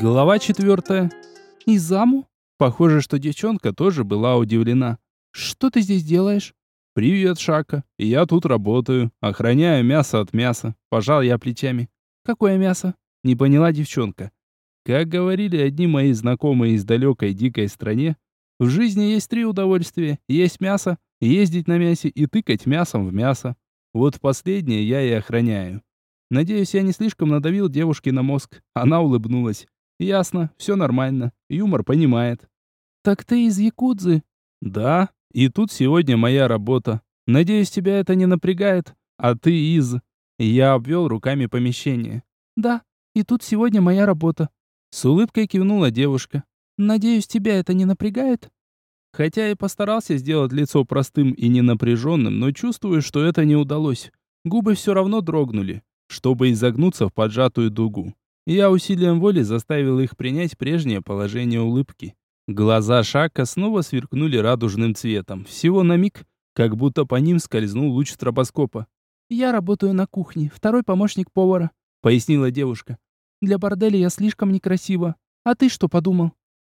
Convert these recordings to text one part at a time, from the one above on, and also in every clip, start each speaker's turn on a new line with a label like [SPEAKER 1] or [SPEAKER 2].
[SPEAKER 1] Глава четвертая. И заму? Похоже, что девчонка тоже была удивлена. Что ты здесь делаешь? Привет, Шака. Я тут работаю, охраняю мясо от мяса. Пожал я плечами. Какое мясо? Не поняла девчонка. Как говорили одни мои знакомые из далекой дикой стране, в жизни есть три удовольствия: есть мясо, ездить на мясе и тыкать мясом в мясо. Вот последнее я и охраняю. Надеюсь, я не слишком надавил девушке на мозг. Она улыбнулась. Ясно, все нормально. Юмор понимает. Так ты из Якудзы? Да, и тут сегодня моя работа. Надеюсь, тебя это не напрягает. А ты из... Я обвел руками помещение. Да, и тут сегодня моя работа. С улыбкой кивнула девушка. Надеюсь, тебя это не напрягает? Хотя и постарался сделать лицо простым и ненапряженным, но чувствую, что это не удалось. Губы все равно дрогнули чтобы изогнуться в поджатую дугу. Я усилием воли заставил их принять прежнее положение улыбки. Глаза Шака снова сверкнули радужным цветом. Всего на миг, как будто по ним скользнул луч стробоскопа. «Я работаю на кухне, второй помощник повара», — пояснила девушка. «Для борделя я слишком некрасива. А ты что подумал?»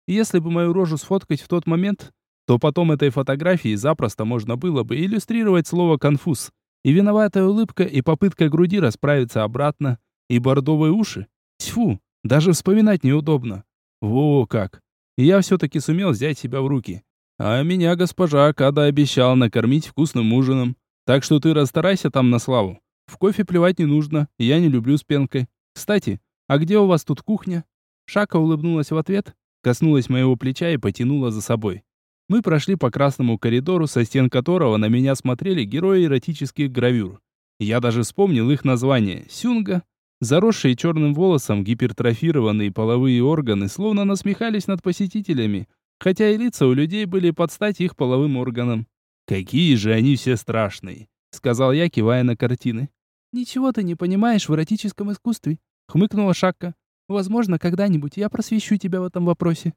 [SPEAKER 1] Если бы мою рожу сфоткать в тот момент, то потом этой фотографии запросто можно было бы иллюстрировать слово «конфуз». И виноватая улыбка, и попытка груди расправиться обратно, и бордовые уши. Тьфу, даже вспоминать неудобно. Во как. я все-таки сумел взять себя в руки. А меня госпожа Акада обещала накормить вкусным ужином. Так что ты расстарайся там на славу. В кофе плевать не нужно, я не люблю с пенкой. Кстати, а где у вас тут кухня? Шака улыбнулась в ответ, коснулась моего плеча и потянула за собой. Мы прошли по красному коридору, со стен которого на меня смотрели герои эротических гравюр. Я даже вспомнил их название. Сюнга. Заросшие черным волосом гипертрофированные половые органы словно насмехались над посетителями, хотя и лица у людей были под стать их половым органам. «Какие же они все страшные!» — сказал я, кивая на картины. «Ничего ты не понимаешь в эротическом искусстве», — хмыкнула Шакка. «Возможно, когда-нибудь я просвещу тебя в этом вопросе».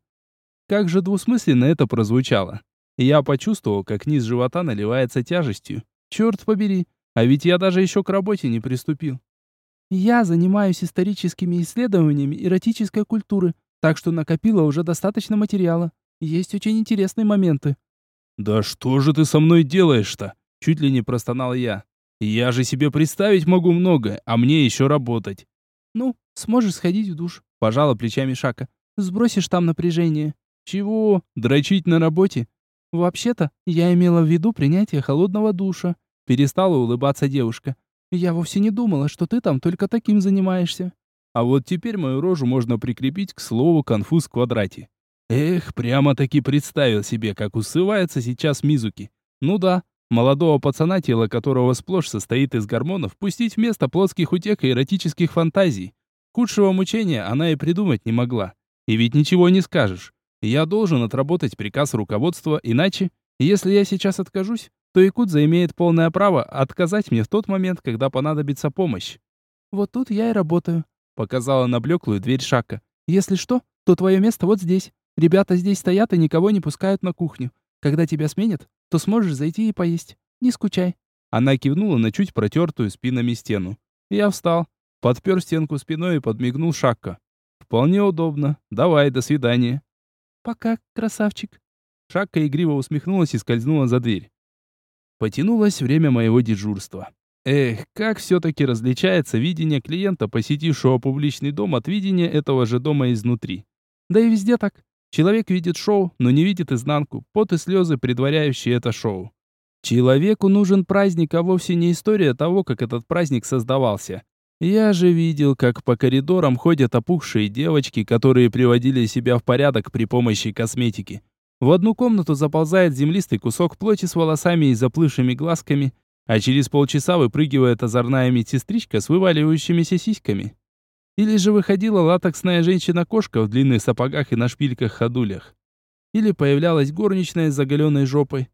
[SPEAKER 1] Как же двусмысленно это прозвучало. Я почувствовал, как низ живота наливается тяжестью. Черт побери, а ведь я даже еще к работе не приступил. Я занимаюсь историческими исследованиями эротической культуры, так что накопила уже достаточно материала. Есть очень интересные моменты. Да что же ты со мной делаешь-то? Чуть ли не простонал я. Я же себе представить могу многое, а мне еще работать. Ну, сможешь сходить в душ, пожала плечами Шака. Сбросишь там напряжение. «Чего? Дрочить на работе?» «Вообще-то, я имела в виду принятие холодного душа», — перестала улыбаться девушка. «Я вовсе не думала, что ты там только таким занимаешься». А вот теперь мою рожу можно прикрепить к слову «конфуз в квадрате». Эх, прямо-таки представил себе, как усывается сейчас Мизуки. Ну да, молодого пацана, тело которого сплошь состоит из гормонов, пустить вместо плотских утек и эротических фантазий. Худшего мучения она и придумать не могла. И ведь ничего не скажешь. Я должен отработать приказ руководства, иначе, если я сейчас откажусь, то Якудза имеет полное право отказать мне в тот момент, когда понадобится помощь. Вот тут я и работаю, показала на блеклую дверь Шака. Если что, то твое место вот здесь. Ребята здесь стоят и никого не пускают на кухню. Когда тебя сменят, то сможешь зайти и поесть. Не скучай. Она кивнула на чуть протертую спинами стену. Я встал, подпер стенку спиной и подмигнул Шакка. Вполне удобно. Давай, до свидания. «Пока, красавчик». Шакка игриво усмехнулась и скользнула за дверь. Потянулось время моего дежурства. Эх, как все-таки различается видение клиента, посетившего публичный дом, от видения этого же дома изнутри. Да и везде так. Человек видит шоу, но не видит изнанку, пот и слезы, предваряющие это шоу. Человеку нужен праздник, а вовсе не история того, как этот праздник создавался. Я же видел, как по коридорам ходят опухшие девочки, которые приводили себя в порядок при помощи косметики. В одну комнату заползает землистый кусок плоти с волосами и заплывшими глазками, а через полчаса выпрыгивает озорная медсестричка с вываливающимися сиськами. Или же выходила латексная женщина-кошка в длинных сапогах и на шпильках-ходулях. Или появлялась горничная с заголенной жопой.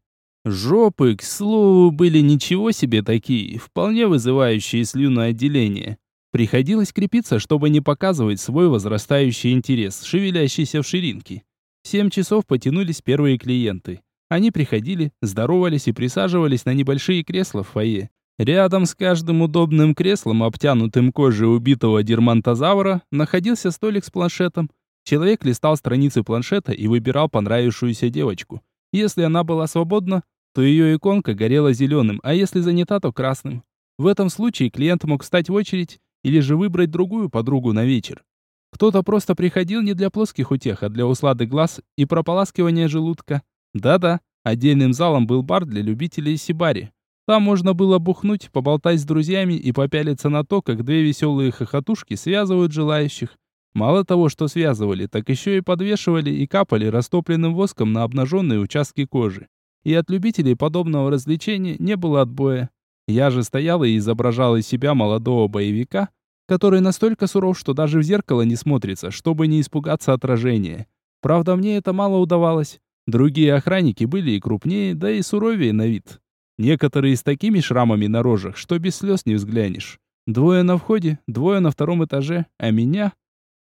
[SPEAKER 1] Жопы, к слову, были ничего себе такие, вполне вызывающие слюноотделение. Приходилось крепиться, чтобы не показывать свой возрастающий интерес, шевелящийся в ширинке. Семь часов потянулись первые клиенты. Они приходили, здоровались и присаживались на небольшие кресла в фойе. Рядом с каждым удобным креслом, обтянутым кожей убитого дермантозавра, находился столик с планшетом, Человек листал страницы планшета и выбирал понравившуюся девочку. Если она была свободна, то ее иконка горела зеленым, а если занята, то красным. В этом случае клиент мог встать в очередь или же выбрать другую подругу на вечер. Кто-то просто приходил не для плоских утех, а для услады глаз и прополаскивания желудка. Да-да, отдельным залом был бар для любителей сибари. Там можно было бухнуть, поболтать с друзьями и попялиться на то, как две веселые хохотушки связывают желающих. Мало того, что связывали, так еще и подвешивали и капали растопленным воском на обнаженные участки кожи. И от любителей подобного развлечения не было отбоя. Я же стоял и изображал из себя молодого боевика, который настолько суров, что даже в зеркало не смотрится, чтобы не испугаться отражения. Правда, мне это мало удавалось. Другие охранники были и крупнее, да и суровее на вид. Некоторые с такими шрамами на рожах, что без слез не взглянешь. Двое на входе, двое на втором этаже, а меня...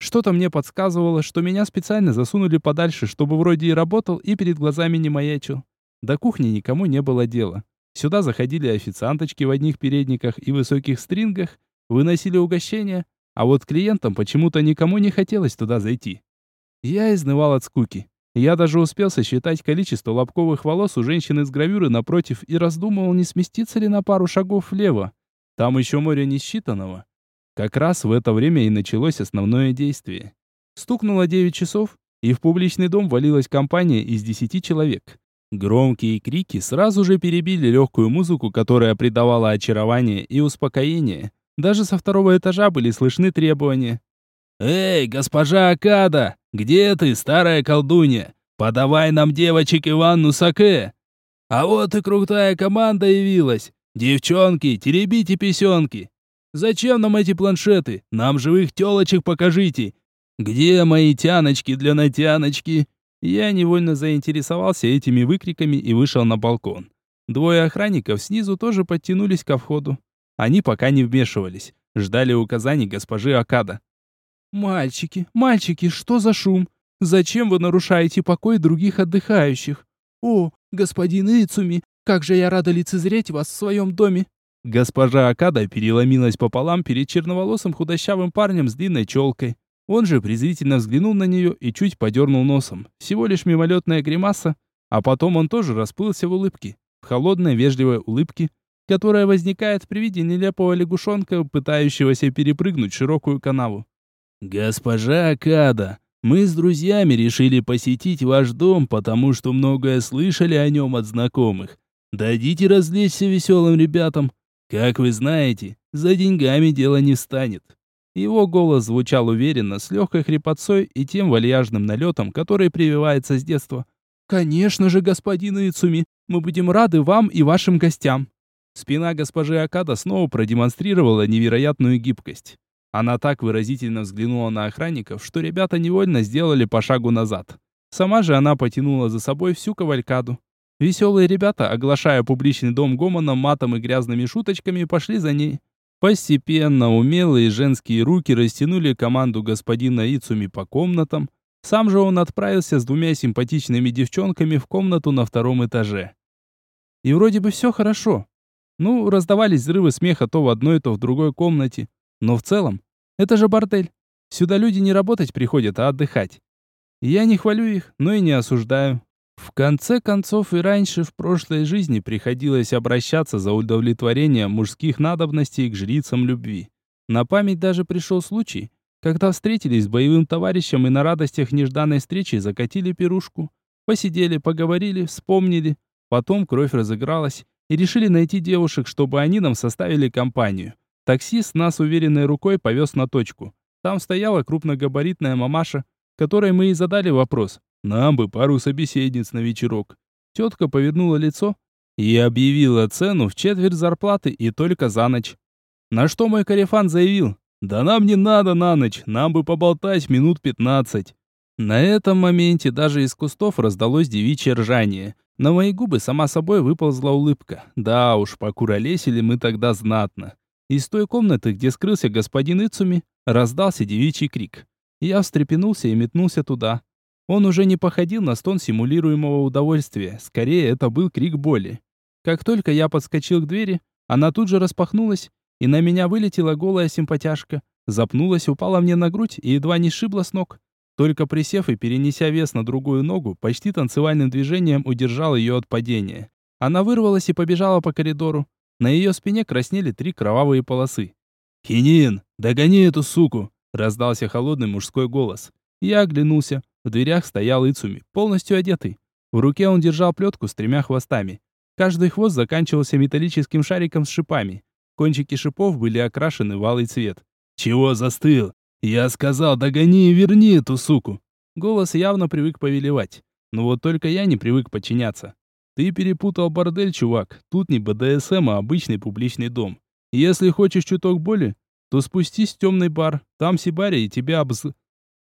[SPEAKER 1] Что-то мне подсказывало, что меня специально засунули подальше, чтобы вроде и работал, и перед глазами не маячил. До кухни никому не было дела. Сюда заходили официанточки в одних передниках и высоких стрингах, выносили угощения, а вот клиентам почему-то никому не хотелось туда зайти. Я изнывал от скуки. Я даже успел сосчитать количество лобковых волос у женщины с гравюры напротив и раздумывал, не сместиться ли на пару шагов влево. Там еще море несчитанного. Как раз в это время и началось основное действие. Стукнуло 9 часов, и в публичный дом валилась компания из 10 человек. Громкие крики сразу же перебили легкую музыку, которая придавала очарование и успокоение. Даже со второго этажа были слышны требования. «Эй, госпожа Акада, где ты, старая колдунья? Подавай нам девочек Иванну Саке!» «А вот и крутая команда явилась! Девчонки, теребите песенки! Зачем нам эти планшеты? Нам живых телочек покажите! Где мои тяночки для натяночки?» Я невольно заинтересовался этими выкриками и вышел на балкон. Двое охранников снизу тоже подтянулись ко входу. Они пока не вмешивались, ждали указаний госпожи Акада. «Мальчики, мальчики, что за шум? Зачем вы нарушаете покой других отдыхающих? О, господин Ицуми, как же я рада лицезреть вас в своем доме!» Госпожа Акада переломилась пополам перед черноволосым худощавым парнем с длинной челкой. Он же презрительно взглянул на нее и чуть подернул носом. Всего лишь мимолетная гримаса, а потом он тоже расплылся в улыбке. В холодной, вежливой улыбке, которая возникает при виде нелепого лягушонка, пытающегося перепрыгнуть широкую канаву. «Госпожа Акада, мы с друзьями решили посетить ваш дом, потому что многое слышали о нем от знакомых. Дадите развлечься веселым ребятам. Как вы знаете, за деньгами дело не встанет». Его голос звучал уверенно, с легкой хрипотцой и тем вальяжным налетом, который прививается с детства. «Конечно же, господин Ицуми, мы будем рады вам и вашим гостям». Спина госпожи Акада снова продемонстрировала невероятную гибкость. Она так выразительно взглянула на охранников, что ребята невольно сделали по шагу назад. Сама же она потянула за собой всю кавалькаду. Веселые ребята, оглашая публичный дом гомоном, матом и грязными шуточками, пошли за ней. Постепенно умелые женские руки растянули команду господина Ицуми по комнатам. Сам же он отправился с двумя симпатичными девчонками в комнату на втором этаже. И вроде бы все хорошо. Ну, раздавались взрывы смеха то в одной, то в другой комнате. Но в целом, это же бордель. Сюда люди не работать приходят, а отдыхать. Я не хвалю их, но и не осуждаю. В конце концов и раньше в прошлой жизни приходилось обращаться за удовлетворением мужских надобностей к жрицам любви. На память даже пришел случай, когда встретились с боевым товарищем и на радостях нежданной встречи закатили пирушку. Посидели, поговорили, вспомнили. Потом кровь разыгралась и решили найти девушек, чтобы они нам составили компанию. Таксист нас уверенной рукой повез на точку. Там стояла крупногабаритная мамаша, которой мы и задали вопрос. Нам бы пару собеседниц на вечерок. Тетка повернула лицо и объявила цену в четверть зарплаты и только за ночь. На что мой корефан заявил, да нам не надо на ночь, нам бы поболтать минут пятнадцать. На этом моменте даже из кустов раздалось девичье ржание. На мои губы сама собой выползла улыбка. Да уж, покуролесили мы тогда знатно. Из той комнаты, где скрылся господин Ицуми, раздался девичий крик. Я встрепенулся и метнулся туда. Он уже не походил на стон симулируемого удовольствия, скорее это был крик боли. Как только я подскочил к двери, она тут же распахнулась, и на меня вылетела голая симпатяшка, запнулась, упала мне на грудь и едва не сшибла с ног. Только присев и перенеся вес на другую ногу, почти танцевальным движением удержал ее от падения. Она вырвалась и побежала по коридору. На ее спине краснели три кровавые полосы. «Хинин, догони эту суку!» — раздался холодный мужской голос. Я оглянулся. В дверях стоял Ицуми, полностью одетый. В руке он держал плетку с тремя хвостами. Каждый хвост заканчивался металлическим шариком с шипами. Кончики шипов были окрашены в алый цвет. «Чего застыл? Я сказал, догони и верни эту суку!» Голос явно привык повелевать. Но вот только я не привык подчиняться. Ты перепутал бордель, чувак. Тут не БДСМ, а обычный публичный дом. Если хочешь чуток боли, то спустись в темный бар. Там Сибари и тебя обз...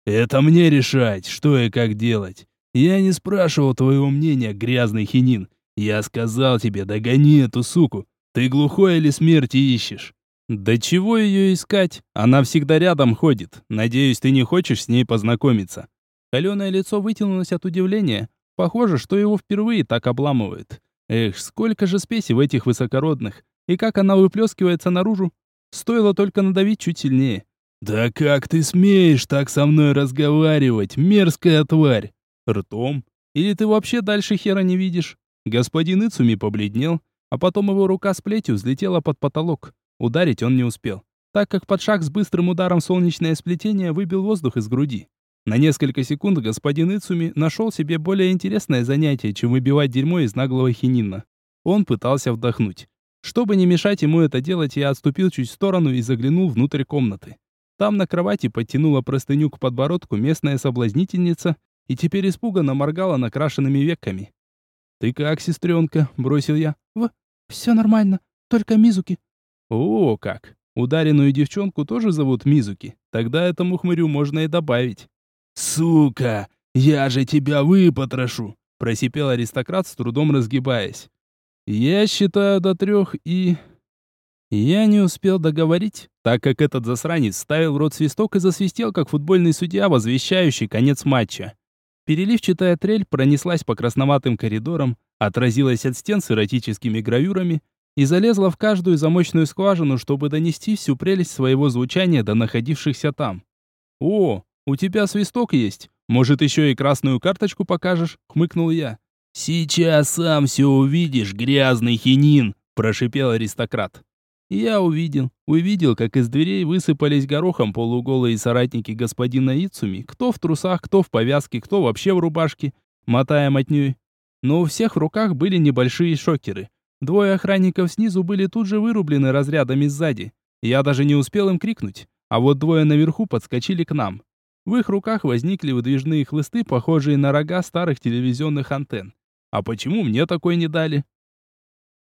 [SPEAKER 1] Это мне решать, что и как делать. Я не спрашивал твоего мнения, грязный хинин. Я сказал тебе, догони эту суку. Ты глухой или смерти ищешь? Да чего ее искать? Она всегда рядом ходит. Надеюсь, ты не хочешь с ней познакомиться. Холеное лицо вытянулось от удивления. Похоже, что его впервые так обламывают. Эх, сколько же спеси в этих высокородных. И как она выплескивается наружу. Стоило только надавить чуть сильнее. «Да как ты смеешь так со мной разговаривать, мерзкая тварь?» «Ртом? Или ты вообще дальше хера не видишь?» Господин Ицуми побледнел, а потом его рука с плетью взлетела под потолок. Ударить он не успел, так как под шаг с быстрым ударом солнечное сплетение выбил воздух из груди. На несколько секунд господин Ицуми нашел себе более интересное занятие, чем выбивать дерьмо из наглого хинина. Он пытался вдохнуть. Чтобы не мешать ему это делать, я отступил чуть в сторону и заглянул внутрь комнаты. Там на кровати подтянула простыню к подбородку местная соблазнительница и теперь испуганно моргала накрашенными веками. «Ты как, сестренка?» — бросил я. «В... все нормально, только Мизуки». «О, как! Ударенную девчонку тоже зовут Мизуки. Тогда этому хмырю можно и добавить».
[SPEAKER 2] «Сука! Я же тебя выпотрошу!» — просипел аристократ, с трудом разгибаясь.
[SPEAKER 1] «Я считаю до трех и...» Я не успел договорить, так как этот засранец ставил в рот свисток и засвистел, как футбольный судья, возвещающий конец матча. Переливчатая трель пронеслась по красноватым коридорам, отразилась от стен с эротическими гравюрами и залезла в каждую замочную скважину, чтобы донести всю прелесть своего звучания до находившихся там. «О, у тебя свисток есть? Может, еще и красную карточку покажешь?» — хмыкнул я.
[SPEAKER 2] «Сейчас сам все увидишь, грязный хинин!» — прошипел аристократ.
[SPEAKER 1] Я увидел, увидел, как из дверей высыпались горохом полуголые соратники господина Ицуми, кто в трусах, кто в повязке, кто вообще в рубашке, мотая мотней. Но у всех в руках были небольшие шокеры. Двое охранников снизу были тут же вырублены разрядами сзади. Я даже не успел им крикнуть, а вот двое наверху подскочили к нам. В их руках возникли выдвижные хлысты, похожие на рога старых телевизионных антенн. А почему мне такой не дали?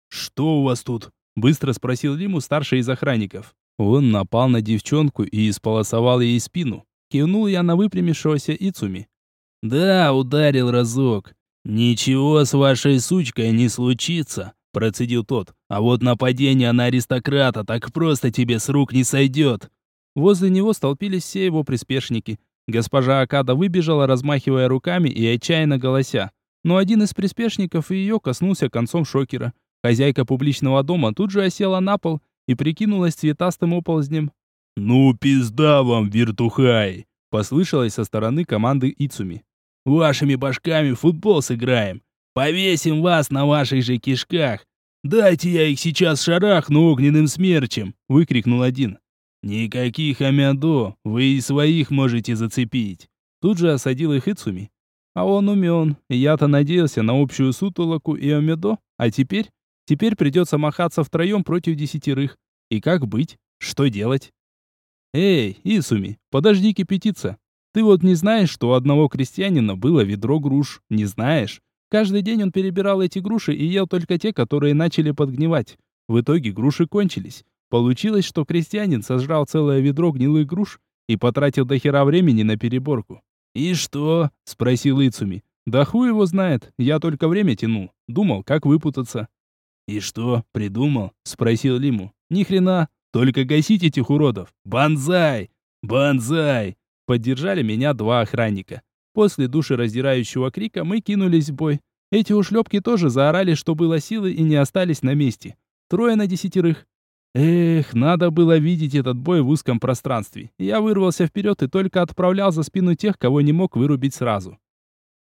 [SPEAKER 2] «Что у вас тут?»
[SPEAKER 1] Быстро спросил Лиму старший из охранников. Он напал на девчонку и исполосовал ей спину. Кивнул я на выпрямившегося Ицуми.
[SPEAKER 2] «Да, ударил разок. Ничего с вашей сучкой не случится», процедил тот. «А вот нападение на аристократа так просто тебе с рук не сойдет».
[SPEAKER 1] Возле него столпились все его приспешники. Госпожа Акада выбежала, размахивая руками и отчаянно голося. Но один из приспешников ее коснулся концом шокера. Хозяйка публичного дома тут же осела на пол и прикинулась цветастым оползнем.
[SPEAKER 2] «Ну, пизда вам, виртухай!»
[SPEAKER 1] Послышалось со стороны команды Ицуми.
[SPEAKER 2] «Вашими башками в футбол сыграем! Повесим вас на ваших же кишках! Дайте я их сейчас шарахну огненным смерчем!» выкрикнул один. «Никаких амядо, вы и своих можете зацепить!»
[SPEAKER 1] Тут же осадил их Ицуми. А он умен. Я-то надеялся на общую сутолоку и амедо, а теперь... Теперь придется махаться втроем против десятерых. И как быть? Что делать? Эй, Исуми, подожди кипятиться. Ты вот не знаешь, что у одного крестьянина было ведро груш? Не знаешь? Каждый день он перебирал эти груши и ел только те, которые начали подгнивать. В итоге груши кончились. Получилось, что крестьянин сожрал целое ведро гнилых груш и потратил до хера времени на переборку. «И что?» — спросил Ицуми. «Да хуй его знает, я только время тянул. Думал, как выпутаться».
[SPEAKER 2] «И что, придумал?» — спросил Лиму.
[SPEAKER 1] «Ни хрена, только гасить этих уродов! Банзай! Банзай!» Поддержали меня два охранника. После душераздирающего крика мы кинулись в бой. Эти ушлепки тоже заорали, что было силы и не остались на месте. Трое на десятерых. Эх, надо было видеть этот бой в узком пространстве. Я вырвался вперед и только отправлял за спину тех, кого не мог вырубить сразу.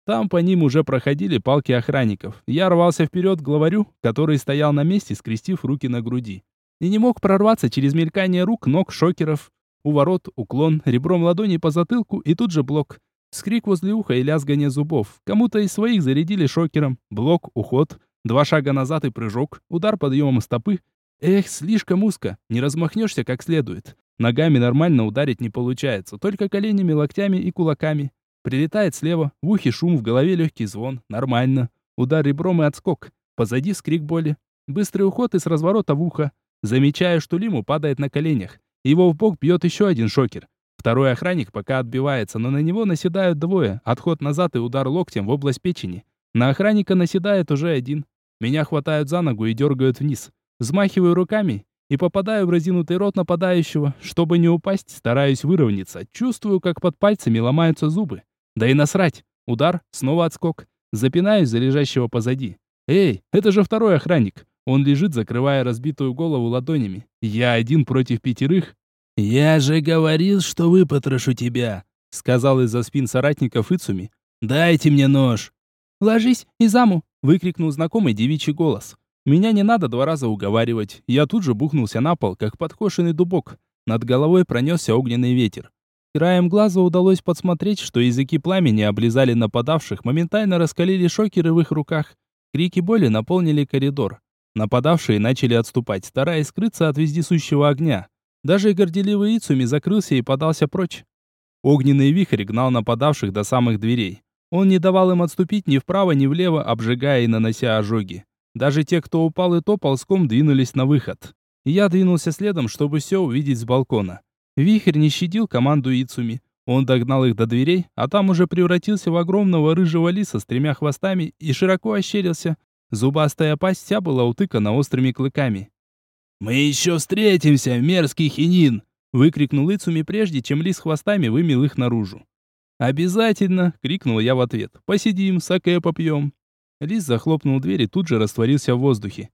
[SPEAKER 1] Там по ним уже проходили палки охранников. Я рвался вперед к главарю, который стоял на месте, скрестив руки на груди. И не мог прорваться через мелькание рук, ног, шокеров. У ворот, уклон, ребром ладони по затылку и тут же блок. Скрик возле уха и лязгание зубов. Кому-то из своих зарядили шокером. Блок, уход. Два шага назад и прыжок. Удар подъемом стопы. Эх, слишком узко. Не размахнешься как следует. Ногами нормально ударить не получается. Только коленями, локтями и кулаками. Прилетает слева. В ухе шум, в голове легкий звон. Нормально. Удар ребром и отскок. Позади скрик боли. Быстрый уход и с разворота в ухо. Замечаю, что Лиму падает на коленях. Его в бок бьет еще один шокер. Второй охранник пока отбивается, но на него наседают двое. Отход назад и удар локтем в область печени. На охранника наседает уже один. Меня хватают за ногу и дергают вниз. Взмахиваю руками и попадаю в разинутый рот нападающего. Чтобы не упасть, стараюсь выровняться. Чувствую, как под пальцами ломаются зубы. Да и насрать. Удар, снова отскок. Запинаюсь за лежащего позади. Эй, это же второй охранник. Он лежит, закрывая разбитую голову ладонями. Я один против пятерых.
[SPEAKER 2] «Я же говорил, что выпотрошу тебя», — сказал из-за спин соратников Ицуми. «Дайте мне нож».
[SPEAKER 1] «Ложись, Изаму!» — выкрикнул знакомый девичий голос. Меня не надо два раза уговаривать. Я тут же бухнулся на пол, как подкошенный дубок. Над головой пронесся огненный ветер. Краем глаза удалось подсмотреть, что языки пламени облизали нападавших, моментально раскалили шокеры в их руках. Крики боли наполнили коридор. Нападавшие начали отступать, стараясь скрыться от вездесущего огня. Даже горделивый Ицуми закрылся и подался прочь. Огненный вихрь гнал нападавших до самых дверей. Он не давал им отступить ни вправо, ни влево, обжигая и нанося ожоги. Даже те, кто упал и то ползком, двинулись на выход. Я двинулся следом, чтобы все увидеть с балкона. Вихрь не щадил команду Ицуми. Он догнал их до дверей, а там уже превратился в огромного рыжего лиса с тремя хвостами и широко ощерился. Зубастая пасть вся была утыкана острыми клыками.
[SPEAKER 2] «Мы еще встретимся, мерзкий хинин!»
[SPEAKER 1] выкрикнул Ицуми прежде, чем лис хвостами вымел их наружу. «Обязательно!» — крикнул я в ответ. «Посидим, саке попьем!» Лис захлопнул дверь и тут же растворился в воздухе.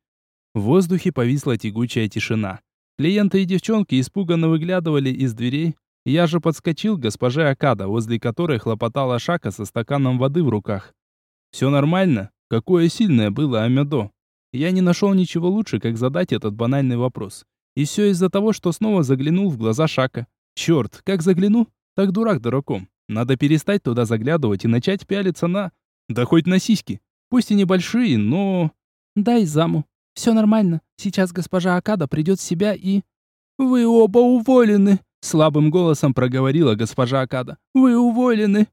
[SPEAKER 1] В воздухе повисла тягучая тишина. Клиенты и девчонки испуганно выглядывали из дверей. Я же подскочил к госпоже Акада, возле которой хлопотала Шака со стаканом воды в руках. «Все нормально? Какое сильное было Амедо?» Я не нашел ничего лучше, как задать этот банальный вопрос. И все из-за того, что снова заглянул в глаза Шака. Черт, как загляну, так дурак дураком. Надо перестать туда заглядывать и начать пялиться на... Да хоть на сиськи. Пусть и небольшие, но...
[SPEAKER 3] Дай заму. Все нормально. Сейчас госпожа Акада придет в себя и... Вы оба уволены, слабым голосом проговорила госпожа Акада. Вы уволены.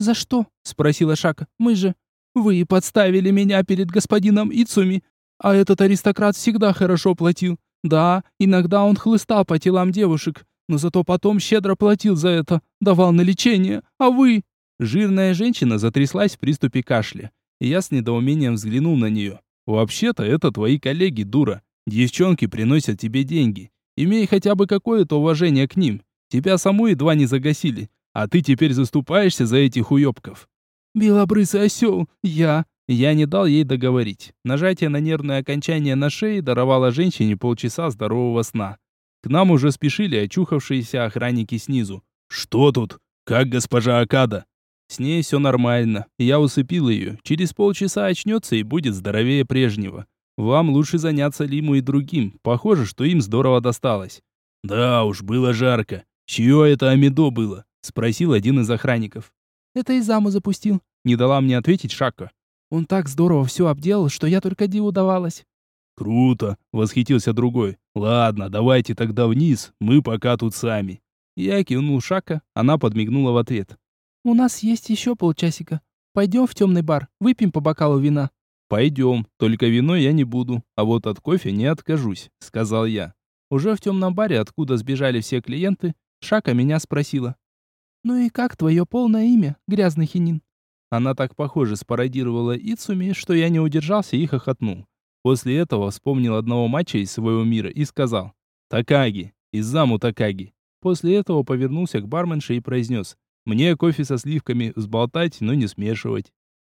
[SPEAKER 3] За что? спросила Шака. Мы же... Вы подставили меня перед господином Ицуми, а этот аристократ всегда хорошо платил. Да, иногда он хлыстал по телам девушек, но зато потом щедро платил за это, давал на лечение. А вы...»
[SPEAKER 1] Жирная женщина затряслась в приступе кашля, я с недоумением взглянул на нее. «Вообще-то это твои коллеги, дура. Девчонки приносят тебе деньги. Имей хотя бы какое-то уважение к ним. Тебя саму едва не загасили, а ты теперь заступаешься за этих уёбков.
[SPEAKER 3] «Белобрысый осел, я...»
[SPEAKER 1] Я не дал ей договорить. Нажатие на нервное окончание на шее даровало женщине полчаса здорового сна. К нам уже спешили очухавшиеся охранники снизу. «Что тут? Как госпожа Акада?» «С ней все нормально. Я усыпил ее. Через полчаса очнется и будет здоровее прежнего. Вам лучше заняться Лиму и другим. Похоже, что им здорово досталось».
[SPEAKER 2] «Да уж, было жарко. Чье это амидо было?»
[SPEAKER 1] Спросил один из охранников.
[SPEAKER 3] Это Изаму запустил.
[SPEAKER 1] Не дала мне ответить Шака.
[SPEAKER 3] Он так здорово все обделал, что я только диву давалась.
[SPEAKER 2] Круто, восхитился другой. Ладно, давайте тогда вниз, мы пока тут сами.
[SPEAKER 1] Я кивнул Шака, она подмигнула в ответ.
[SPEAKER 3] У нас есть еще полчасика. Пойдем в темный бар, выпьем по бокалу вина.
[SPEAKER 1] Пойдем, только вино я не буду, а вот от кофе не откажусь, сказал я. Уже в темном баре, откуда сбежали все клиенты, Шака меня спросила.
[SPEAKER 3] «Ну и как твое полное имя, грязный хинин?»
[SPEAKER 1] Она так похоже спародировала Ицуми, что я не удержался и хохотнул. После этого вспомнил одного матча из своего мира и сказал «Такаги, из заму Такаги». После этого повернулся к барменше и произнес «Мне кофе со сливками взболтать, но не смешивать».